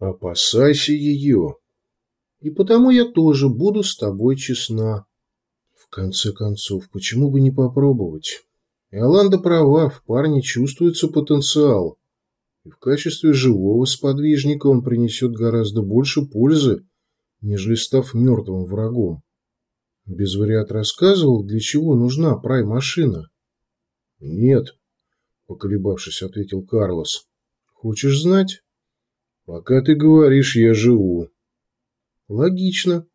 Опасайся ее. И потому я тоже буду с тобой честна. В конце концов, почему бы не попробовать? Иоланда права, в парне чувствуется потенциал. И в качестве живого сподвижника он принесет гораздо больше пользы, нежели став мертвым врагом. Безвариат рассказывал, для чего нужна прай-машина. «Нет», — поколебавшись, ответил Карлос. «Хочешь знать?» «Пока ты говоришь, я живу». «Логично».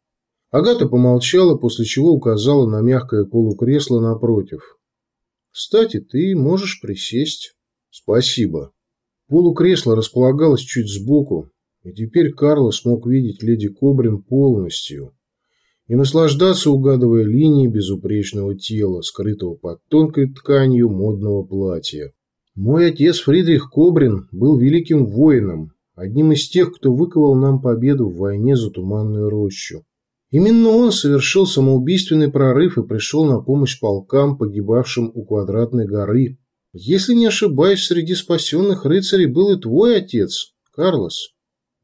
Агата помолчала, после чего указала на мягкое полукресло напротив. «Кстати, ты можешь присесть». «Спасибо». Полукресло располагалось чуть сбоку, и теперь Карлос мог видеть леди Кобрин полностью и наслаждаться, угадывая линии безупречного тела, скрытого под тонкой тканью модного платья. Мой отец Фридрих Кобрин был великим воином, одним из тех, кто выковал нам победу в войне за Туманную рощу. Именно он совершил самоубийственный прорыв и пришел на помощь полкам, погибавшим у Квадратной горы. Если не ошибаюсь, среди спасенных рыцарей был и твой отец, Карлос.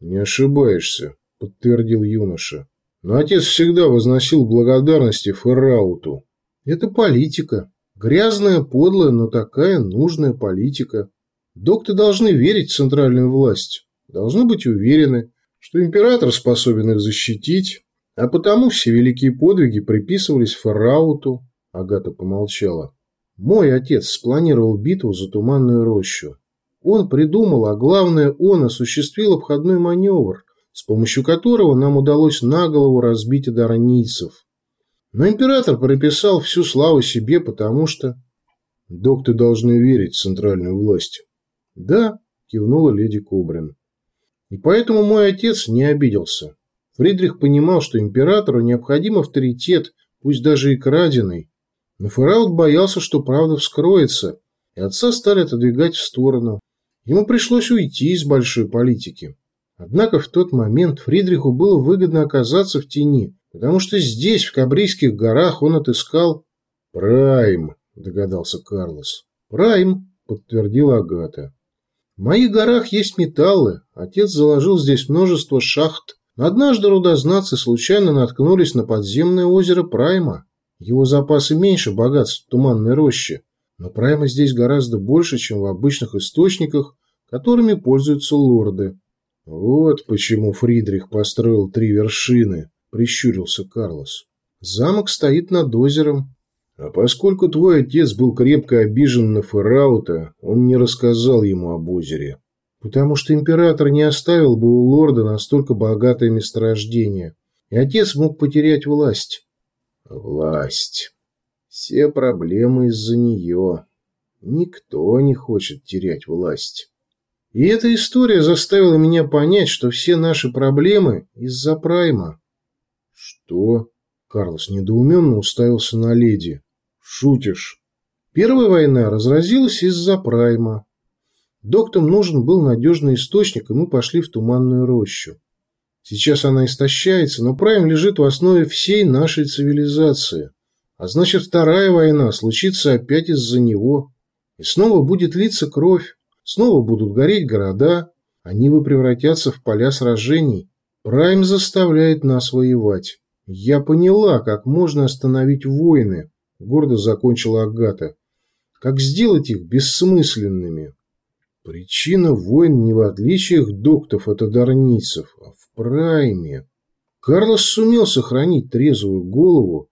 Не ошибаешься, подтвердил юноша. Но отец всегда возносил благодарности Феррауту. Это политика. Грязная, подлая, но такая нужная политика. Докты должны верить в центральную власть. Должны быть уверены, что император способен их защитить, а потому все великие подвиги приписывались Феррауту. Агата помолчала. Мой отец спланировал битву за Туманную рощу. Он придумал, а главное, он осуществил обходной маневр, с помощью которого нам удалось на голову разбить одарнийцев. Но император приписал всю славу себе, потому что... Докты должны верить в центральную власть. Да, кивнула леди Кобрин. И поэтому мой отец не обиделся. Фридрих понимал, что императору необходим авторитет, пусть даже и краденый. Но Фераут боялся, что правда вскроется, и отца стали отодвигать в сторону. Ему пришлось уйти из большой политики. Однако в тот момент Фридриху было выгодно оказаться в тени, потому что здесь, в Кабрийских горах, он отыскал... «Прайм», — догадался Карлос. «Прайм», — подтвердила Агата. «В моих горах есть металлы. Отец заложил здесь множество шахт. однажды рудознатцы случайно наткнулись на подземное озеро Прайма. Его запасы меньше богатств туманной роще, но Прайма здесь гораздо больше, чем в обычных источниках, которыми пользуются лорды. «Вот почему Фридрих построил три вершины», – прищурился Карлос. «Замок стоит над озером». «А поскольку твой отец был крепко обижен на Ферраута, он не рассказал ему об озере». «Потому что император не оставил бы у лорда настолько богатое месторождение, и отец мог потерять власть». «Власть. Все проблемы из-за нее. Никто не хочет терять власть». И эта история заставила меня понять, что все наши проблемы из-за Прайма. Что? Карлос недоуменно уставился на леди. Шутишь? Первая война разразилась из-за Прайма. Доктам нужен был надежный источник, и мы пошли в Туманную рощу. Сейчас она истощается, но Прайм лежит в основе всей нашей цивилизации. А значит, вторая война случится опять из-за него. И снова будет литься кровь. Снова будут гореть города, они бы превратятся в поля сражений. Прайм заставляет нас воевать. Я поняла, как можно остановить войны, гордо закончила Агата. Как сделать их бессмысленными. Причина войн не в отличиях доктов от одарницев, а в прайме. Карлос сумел сохранить трезвую голову,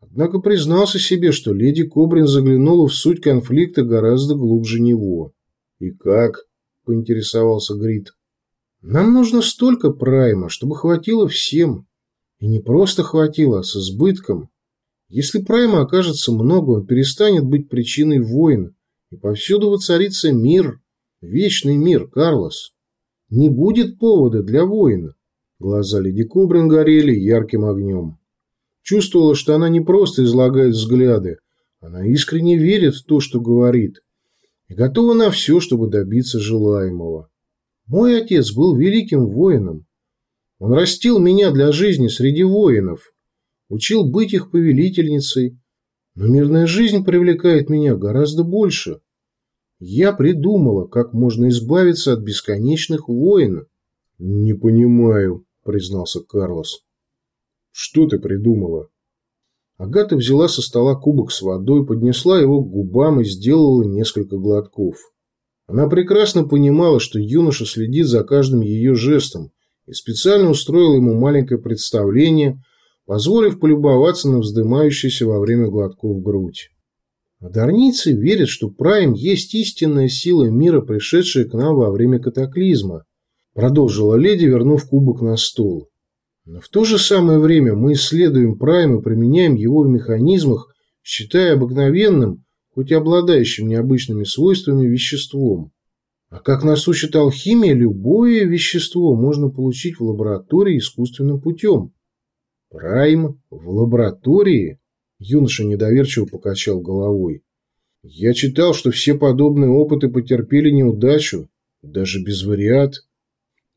однако признался себе, что леди Кобрин заглянула в суть конфликта гораздо глубже него. «И как?» – поинтересовался Грит. «Нам нужно столько прайма, чтобы хватило всем. И не просто хватило, а с избытком. Если прайма окажется много, он перестанет быть причиной войн, и повсюду воцарится мир, вечный мир, Карлос. Не будет повода для войн». Глаза леди Кобрин горели ярким огнем. Чувствовала, что она не просто излагает взгляды, она искренне верит в то, что говорит и готова на все, чтобы добиться желаемого. Мой отец был великим воином. Он растил меня для жизни среди воинов, учил быть их повелительницей, но мирная жизнь привлекает меня гораздо больше. Я придумала, как можно избавиться от бесконечных войн. «Не понимаю», – признался Карлос. «Что ты придумала?» Агата взяла со стола кубок с водой, поднесла его к губам и сделала несколько глотков. Она прекрасно понимала, что юноша следит за каждым ее жестом и специально устроил ему маленькое представление, позволив полюбоваться на вздымающуюся во время глотков грудь. Одарницы верят, что Прайм есть истинная сила мира, пришедшая к нам во время катаклизма, продолжила леди, вернув кубок на стол. Но в то же самое время мы исследуем Прайм и применяем его в механизмах, считая обыкновенным, хоть и обладающим необычными свойствами, веществом. А как нас учит алхимия, любое вещество можно получить в лаборатории искусственным путем. Прайм в лаборатории? Юноша недоверчиво покачал головой. Я читал, что все подобные опыты потерпели неудачу, даже безвариат.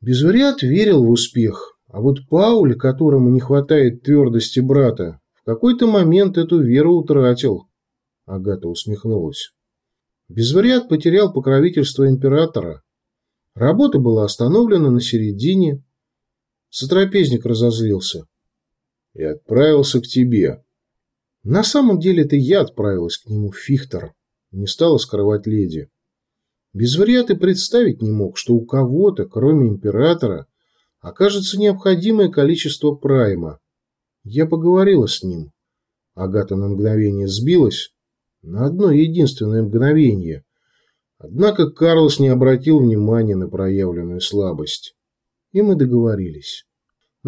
Безвариат верил в успех, а вот Пауль, которому не хватает твердости брата, в какой-то момент эту веру утратил. Агата усмехнулась. Безвариат потерял покровительство императора. Работа была остановлена на середине. Сотрапезник разозлился. И отправился к тебе. На самом деле это я отправилась к нему, Фихтер. Не стала скрывать леди. Безвариат и представить не мог, что у кого-то, кроме императора, окажется необходимое количество прайма. Я поговорила с ним. Агата на мгновение сбилась. На одно единственное мгновение. Однако Карлос не обратил внимания на проявленную слабость. И мы договорились.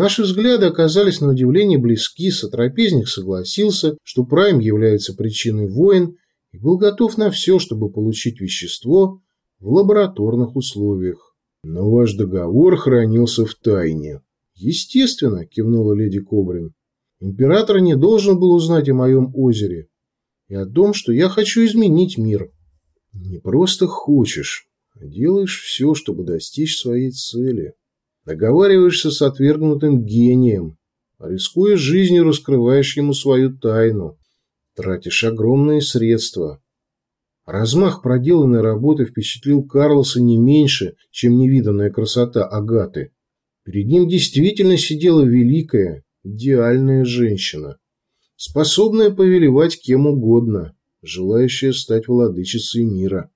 Наши взгляды оказались на удивление близки, сотрапезник согласился, что Прайм является причиной войн и был готов на все, чтобы получить вещество в лабораторных условиях. Но ваш договор хранился в тайне. Естественно, кивнула леди Кобрин. Император не должен был узнать о моем озере и о том, что я хочу изменить мир. Не просто хочешь, а делаешь все, чтобы достичь своей цели. Договариваешься с отвергнутым гением, рискуя жизнью, раскрываешь ему свою тайну. Тратишь огромные средства, Размах проделанной работы впечатлил Карлоса не меньше, чем невиданная красота Агаты. Перед ним действительно сидела великая, идеальная женщина, способная повелевать кем угодно, желающая стать владычицей мира.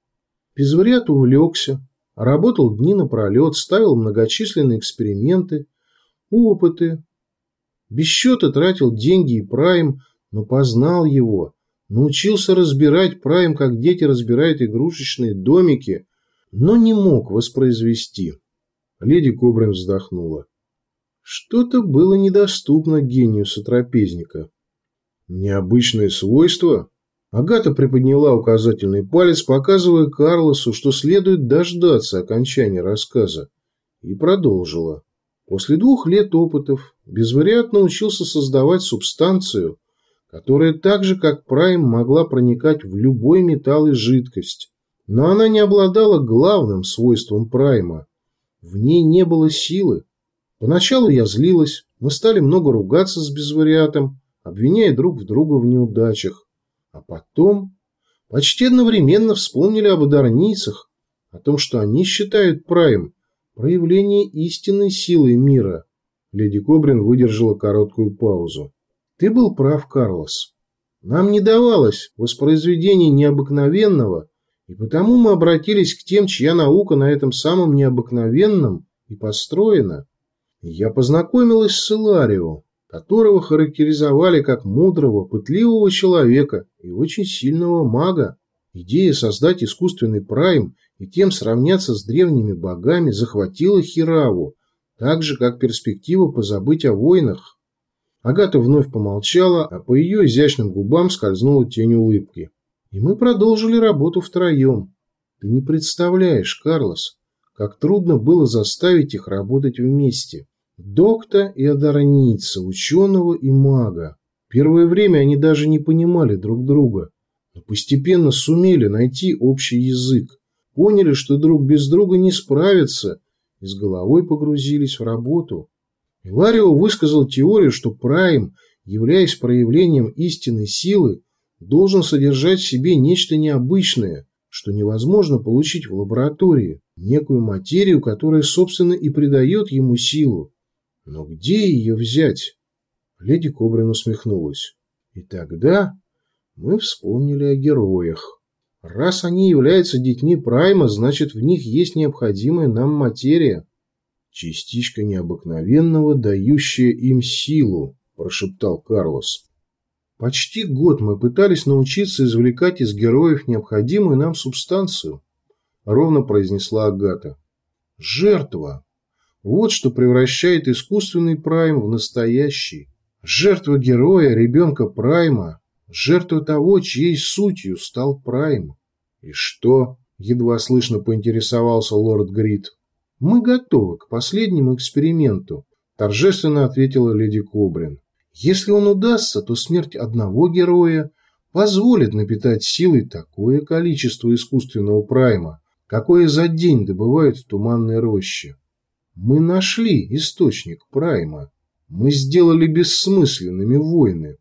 Безвариат увлекся, работал дни напролет, ставил многочисленные эксперименты, опыты. Без счета тратил деньги и прайм, но познал его, Научился разбирать Прайм, как дети разбирают игрушечные домики, но не мог воспроизвести. Леди Кобрин вздохнула. Что-то было недоступно гению сотрапезника. Необычные свойства? Агата приподняла указательный палец, показывая Карлосу, что следует дождаться окончания рассказа, и продолжила. После двух лет опытов Безвариат научился создавать субстанцию, которая так же, как Прайм, могла проникать в любой металл и жидкость. Но она не обладала главным свойством Прайма. В ней не было силы. Поначалу я злилась, мы стали много ругаться с безвариатом, обвиняя друг в друга в неудачах. А потом почти одновременно вспомнили об одарницах, о том, что они считают Прайм проявление истинной силы мира. Леди Кобрин выдержала короткую паузу. Ты был прав, Карлос. Нам не давалось воспроизведение необыкновенного, и потому мы обратились к тем, чья наука на этом самом необыкновенном и построена. я познакомилась с Иларио, которого характеризовали как мудрого, пытливого человека и очень сильного мага. Идея создать искусственный прайм и тем сравняться с древними богами захватила Хираву, так же, как перспектива позабыть о войнах. Агата вновь помолчала, а по ее изящным губам скользнула тень улыбки. И мы продолжили работу втроем. Ты не представляешь, Карлос, как трудно было заставить их работать вместе. Докта и одарница, ученого и мага. Первое время они даже не понимали друг друга, но постепенно сумели найти общий язык. Поняли, что друг без друга не справятся, и с головой погрузились в работу. Иларио высказал теорию, что Прайм, являясь проявлением истинной силы, должен содержать в себе нечто необычное, что невозможно получить в лаборатории. некую материю, которая, собственно, и придает ему силу. Но где ее взять? Леди Кобрин усмехнулась. И тогда мы вспомнили о героях. Раз они являются детьми Прайма, значит, в них есть необходимая нам материя. Частичка необыкновенного, дающая им силу, прошептал Карлос. Почти год мы пытались научиться извлекать из героев необходимую нам субстанцию, ровно произнесла Агата. Жертва. Вот что превращает искусственный прайм в настоящий. Жертва героя, ребенка прайма, жертва того, чьей сутью стал прайм. И что? Едва слышно поинтересовался лорд Грит. Мы готовы к последнему эксперименту, торжественно ответила леди Кобрин. Если он удастся, то смерть одного героя позволит напитать силой такое количество искусственного прайма, какое за день добывают в туманной роще. Мы нашли источник прайма. Мы сделали бессмысленными войны.